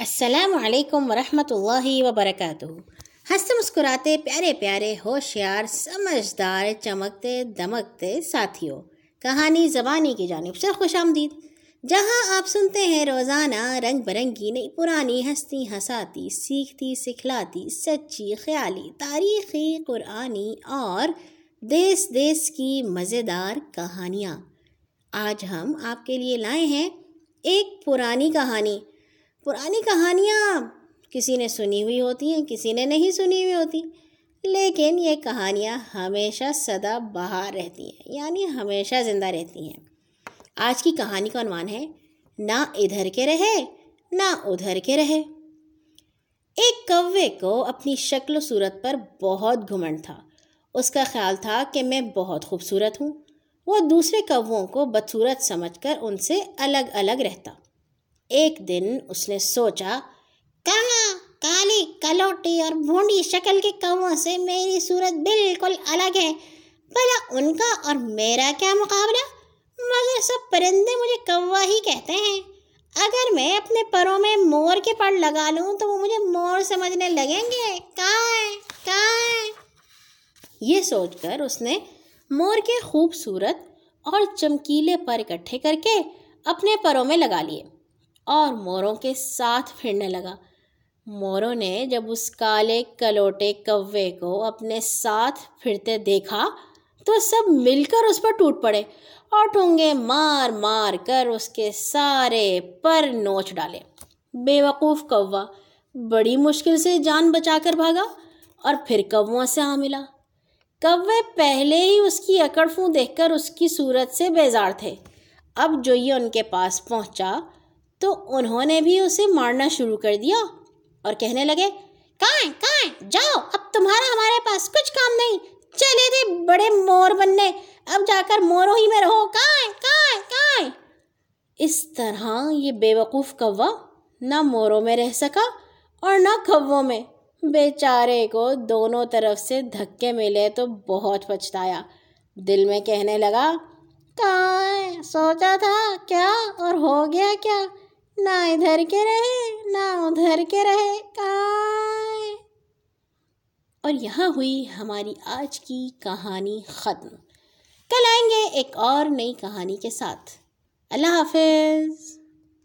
السلام علیکم ورحمۃ اللہ وبرکاتہ۔ ہنستے مسکراتے پیارے پیارے، ہوشیار، سمجھدار، چمکتے دمکتے ساتھیوں، کہانی زبانی کی جانب سے خوش آمدید۔ جہاں آپ سنتے ہیں روزانہ رنگ برنگی، نئی پرانی ہستی ہساتی سیکھتی، سکھلاتی، سچی، خیالی، تاریخی، قرآنی اور دیس دیس کی مزیدار کہانیاں۔ آج ہم آپ کے لیے لائے ہیں ایک پرانی کہانی۔ پرانی کہانیاں کسی نے سنی ہوئی ہوتی ہیں، کسی نے نہیں سنی ہوئی ہوتی۔ لیکن یہ کہانیاں ہمیشہ سدا بہار رہتی ہیں یعنی ہمیشہ زندہ رہتی ہیں۔ آج کی کہانی کا عنوان ہے، نہ ادھر کے رہے، نہ ادھر کے رہے۔ ایک کوے کو اپنی شکل و صورت پر بہت گھمنڈ تھا۔ اس کا خیال تھا کہ میں بہت خوبصورت ہوں۔ وہ دوسرے کووں کو بدصورت سمجھ کر ان سے الگ الگ رہتا۔ ایک دن اس نے سوچا کہاں کالی کلوٹی اور بھونڈی شکل کے کووں سے میری صورت بالکل الگ ہے۔ بھلا ان کا اور میرا کیا مقابلہ؟ مگر سب پرندے مجھے کوا ہی کہتے ہیں۔ اگر میں اپنے پروں میں مور کے پڑ لگا لوں تو وہ مجھے مور سمجھنے لگیں گے۔ کائیں کائیں۔ یہ سوچ کر اس نے مور کے خوبصورت اور چمکیلے پر اکٹھے کر کے اپنے پروں میں لگا لیے۔ اور موروں کے ساتھ پھرنے لگا۔ موروں نے جب اس کالے کلوٹے کوے کو اپنے ساتھ پھرتے دیکھا تو سب مل کر اس پر ٹوٹ پڑے اور ٹونگے مار مار کر اس کے سارے پر نوچ ڈالے۔ بے وقوف کوا، بڑی مشکل سے جان بچا کر بھاگا اور پھر کووں سے آ ملا۔ کوے پہلے ہی اس کی اکڑ فوں دیکھ کر اس کی صورت سے بیزار تھے۔ اب جو یہ ان کے پاس پہنچا تو انہوں نے بھی اسے مارنا شروع کر دیا اور کہنے لگے، کائیں کائیں، جاؤ، اب تمہارا ہمارے پاس کچھ کام نہیں۔ چلے تھے بڑے مور بننے، اب جا کر موروں ہی میں رہو۔ کائیں کائیں کائیں۔ اس طرح یہ بے وقوف کوا نہ موروں میں رہ سکا اور نہ کھووں میں۔ بیچارے کو دونوں طرف سے دھکے ملے تو بہت پچھتایا۔ دل میں کہنے لگا، کائیں، سوچا تھا کیا اور ہو گیا کیا۔ نہ ادھر کے رہے، نہ ادھر کے رہے کائے اور یہاں ہوئی ہماری آج کی کہانی ختم۔ کل آئیں گے ایک اور نئی کہانی کے ساتھ۔ اللہ حافظ۔